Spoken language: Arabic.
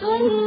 كُنتُم